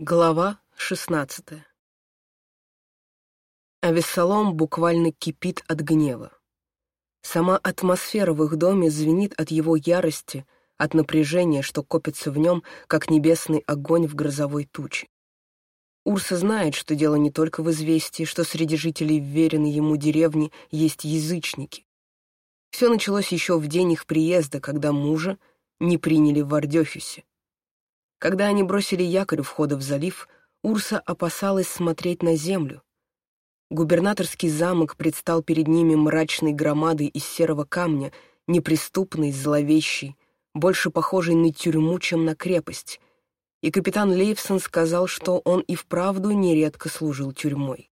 Глава шестнадцатая А Вессалом буквально кипит от гнева. Сама атмосфера в их доме звенит от его ярости, от напряжения, что копится в нем, как небесный огонь в грозовой туче. Урса знает, что дело не только в известии, что среди жителей вверенной ему деревни есть язычники. Все началось еще в день их приезда, когда мужа не приняли в Вардёхюсе. Когда они бросили якорь у входа в залив, Урса опасалась смотреть на землю. Губернаторский замок предстал перед ними мрачной громадой из серого камня, неприступной, зловещей, больше похожей на тюрьму, чем на крепость. И капитан Лейвсон сказал, что он и вправду нередко служил тюрьмой.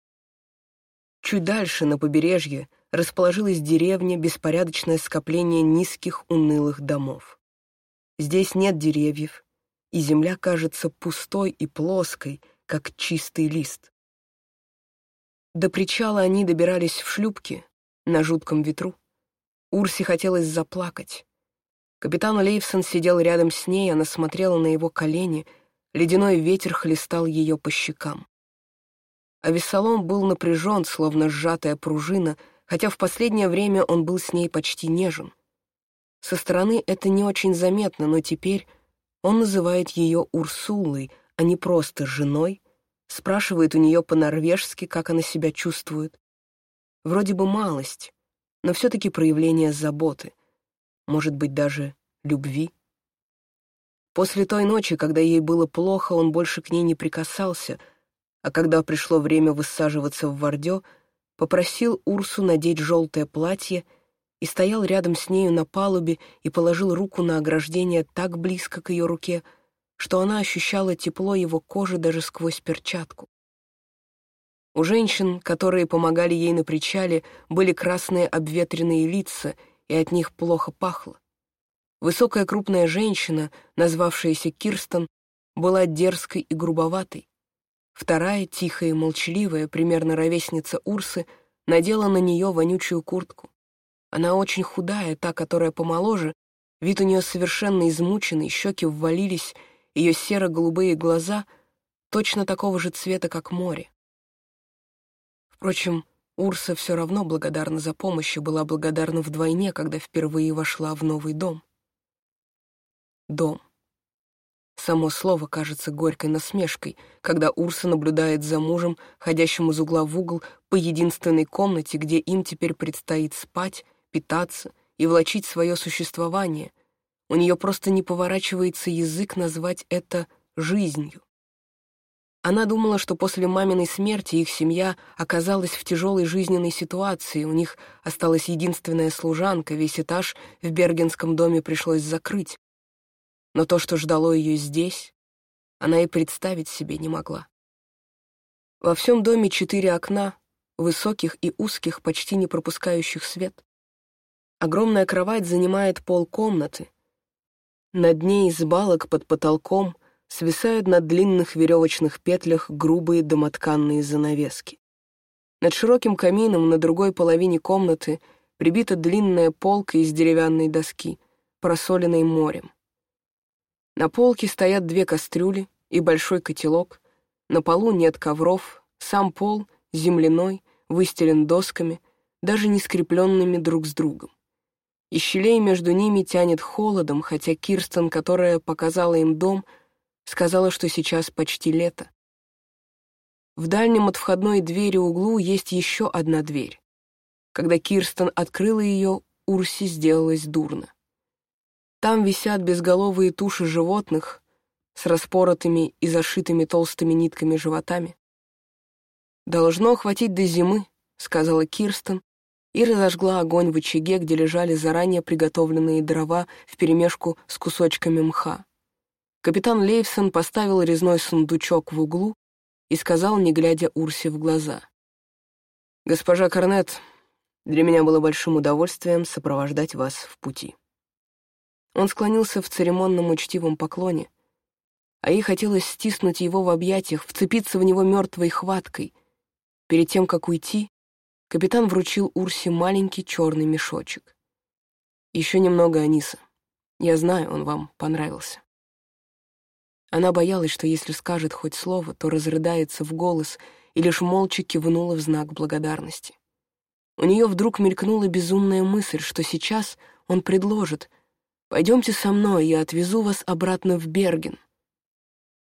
Чуть дальше, на побережье, расположилась деревня, беспорядочное скопление низких унылых домов. Здесь нет деревьев, и земля кажется пустой и плоской, как чистый лист. До причала они добирались в шлюпке на жутком ветру. Урсе хотелось заплакать. Капитан Лейвсон сидел рядом с ней, она смотрела на его колени, ледяной ветер хлестал ее по щекам. А Вессалом был напряжен, словно сжатая пружина, хотя в последнее время он был с ней почти нежен. Со стороны это не очень заметно, но теперь он называет ее Урсулой, а не просто женой, спрашивает у нее по-норвежски, как она себя чувствует. Вроде бы малость, но все-таки проявление заботы, может быть, даже любви. После той ночи, когда ей было плохо, он больше к ней не прикасался, а когда пришло время высаживаться в Вардё, попросил Урсу надеть желтое платье — и стоял рядом с нею на палубе и положил руку на ограждение так близко к ее руке, что она ощущала тепло его кожи даже сквозь перчатку. У женщин, которые помогали ей на причале, были красные обветренные лица, и от них плохо пахло. Высокая крупная женщина, назвавшаяся Кирстен, была дерзкой и грубоватой. Вторая, тихая и молчаливая, примерно ровесница Урсы, надела на нее вонючую куртку. Она очень худая, та, которая помоложе, вид у нее совершенно измученный, щеки ввалились, ее серо-голубые глаза точно такого же цвета, как море. Впрочем, Урса все равно благодарна за помощь и была благодарна вдвойне, когда впервые вошла в новый дом. Дом. Само слово кажется горькой насмешкой, когда Урса наблюдает за мужем, ходящим из угла в угол по единственной комнате, где им теперь предстоит спать, питаться и влачить свое существование. У нее просто не поворачивается язык назвать это жизнью. Она думала, что после маминой смерти их семья оказалась в тяжелой жизненной ситуации, у них осталась единственная служанка, весь этаж в Бергенском доме пришлось закрыть. Но то, что ждало ее здесь, она и представить себе не могла. Во всем доме четыре окна, высоких и узких, почти не пропускающих свет. Огромная кровать занимает пол комнаты. Над ней из балок под потолком свисают на длинных веревочных петлях грубые домотканные занавески. Над широким камином на другой половине комнаты прибита длинная полка из деревянной доски, просоленной морем. На полке стоят две кастрюли и большой котелок, на полу нет ковров, сам пол, земляной, выстелен досками, даже не скрепленными друг с другом и щелей между ними тянет холодом, хотя Кирстен, которая показала им дом, сказала, что сейчас почти лето. В дальнем от входной двери углу есть еще одна дверь. Когда Кирстен открыла ее, Урси сделалось дурно. Там висят безголовые туши животных с распоротыми и зашитыми толстыми нитками животами. «Должно хватить до зимы», — сказала Кирстен, и разожгла огонь в очаге, где лежали заранее приготовленные дрова вперемешку с кусочками мха. Капитан Лейвсон поставил резной сундучок в углу и сказал, не глядя Урсе в глаза. «Госпожа Корнет, для меня было большим удовольствием сопровождать вас в пути». Он склонился в церемонном учтивом поклоне, а ей хотелось стиснуть его в объятиях, вцепиться в него мертвой хваткой. Перед тем, как уйти, Капитан вручил Урсе маленький черный мешочек. «Еще немного аниса. Я знаю, он вам понравился». Она боялась, что если скажет хоть слово, то разрыдается в голос, и лишь молча кивнула в знак благодарности. У нее вдруг мелькнула безумная мысль, что сейчас он предложит «Пойдемте со мной, я отвезу вас обратно в Берген».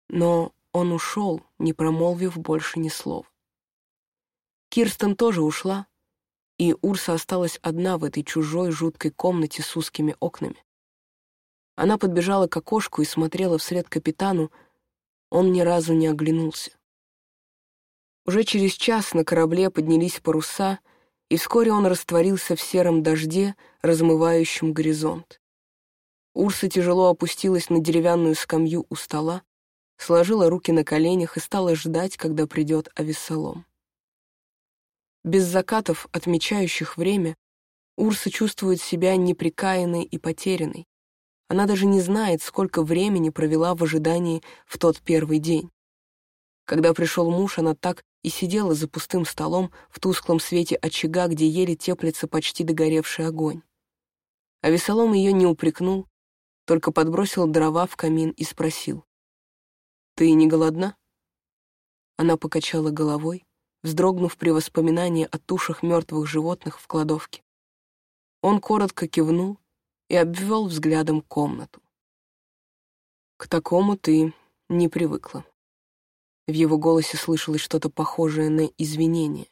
Но он ушел, не промолвив больше ни слова. Кирстен тоже ушла, и Урса осталась одна в этой чужой жуткой комнате с узкими окнами. Она подбежала к окошку и смотрела вслед капитану, он ни разу не оглянулся. Уже через час на корабле поднялись паруса, и вскоре он растворился в сером дожде, размывающем горизонт. Урса тяжело опустилась на деревянную скамью у стола, сложила руки на коленях и стала ждать, когда придет Авессалом. Без закатов, отмечающих время, Урса чувствует себя неприкаянной и потерянной. Она даже не знает, сколько времени провела в ожидании в тот первый день. Когда пришел муж, она так и сидела за пустым столом в тусклом свете очага, где еле теплится почти догоревший огонь. А Весолом ее не упрекнул, только подбросил дрова в камин и спросил. «Ты не голодна?» Она покачала головой, вздрогнув при воспоминании о тушах мертвых животных в кладовке. Он коротко кивнул и обвел взглядом комнату. «К такому ты не привыкла». В его голосе слышалось что-то похожее на извинение.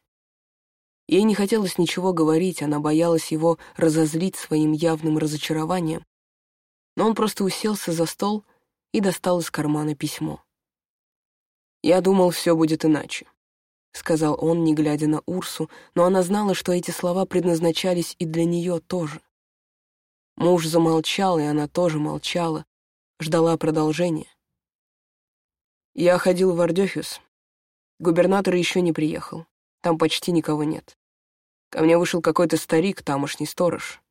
Ей не хотелось ничего говорить, она боялась его разозлить своим явным разочарованием, но он просто уселся за стол и достал из кармана письмо. Я думал, все будет иначе», — сказал он, не глядя на Урсу, но она знала, что эти слова предназначались и для нее тоже. Муж замолчал, и она тоже молчала, ждала продолжения. Я ходил в Ардёхюс. Губернатор еще не приехал. Там почти никого нет. Ко мне вышел какой-то старик, тамошний сторож.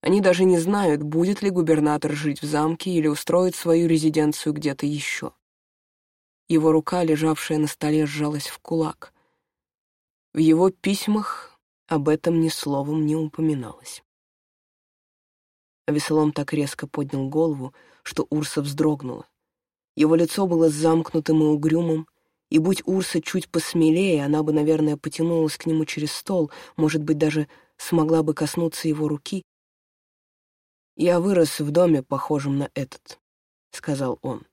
Они даже не знают, будет ли губернатор жить в замке или устроить свою резиденцию где-то еще. Его рука, лежавшая на столе, сжалась в кулак. В его письмах об этом ни словом не упоминалось. Веселом так резко поднял голову, что Урса вздрогнула. Его лицо было замкнутым и угрюмым, и будь Урса чуть посмелее, она бы, наверное, потянулась к нему через стол, может быть, даже смогла бы коснуться его руки. «Я вырос в доме, похожем на этот», — сказал он.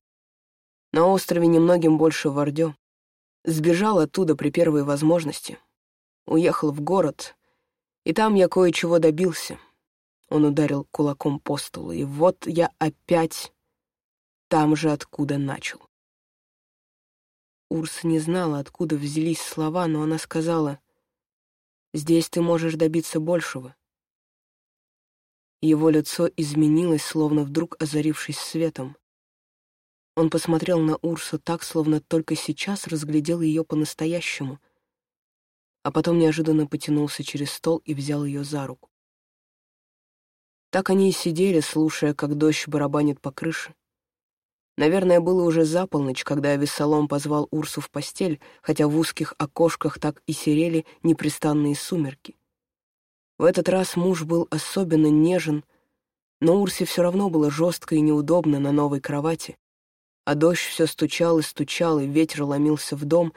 На острове немногим больше Вардё. Сбежал оттуда при первой возможности. Уехал в город, и там я кое-чего добился. Он ударил кулаком по столу, и вот я опять там же, откуда начал. Урса не знала, откуда взялись слова, но она сказала, «Здесь ты можешь добиться большего». Его лицо изменилось, словно вдруг озарившись светом. Он посмотрел на Урсу так, словно только сейчас разглядел ее по-настоящему, а потом неожиданно потянулся через стол и взял ее за руку. Так они и сидели, слушая, как дождь барабанит по крыше. Наверное, было уже за полночь, когда Авессалом позвал Урсу в постель, хотя в узких окошках так и серели непрестанные сумерки. В этот раз муж был особенно нежен, но Урсе все равно было жестко и неудобно на новой кровати, а дождь все стучал и стучал, и ветер ломился в дом,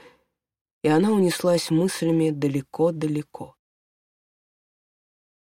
и она унеслась мыслями далеко-далеко.